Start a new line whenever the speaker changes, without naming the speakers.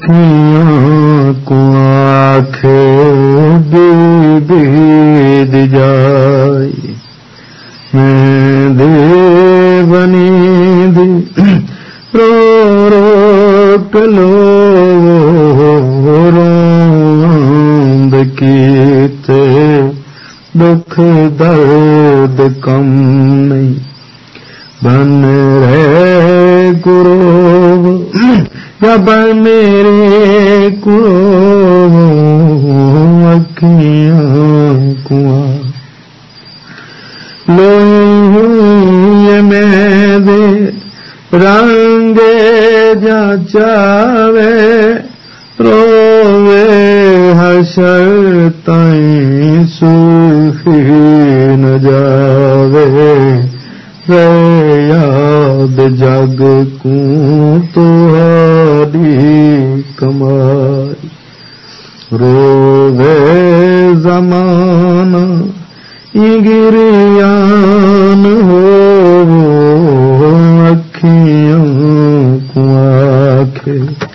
اکھیاں کو آنکھ جائی میں دے بنی دی رو رو کلو روند کیتے دکھ درد کم نہیں۔ بن رہے گرو یا بن میرے گرو اکھیاں کنواں۔ لوئی میں دے رنگ جا چاوے روے حشر تائیں سوفی نہ جاوے۔ یاد جگ کو تہاری کمائی۔ گے زمان گریان ہو اکھیوں کو آنکھیں